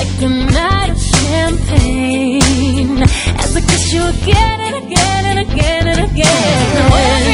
like a night of champagne. As I kiss you again and again and again and again.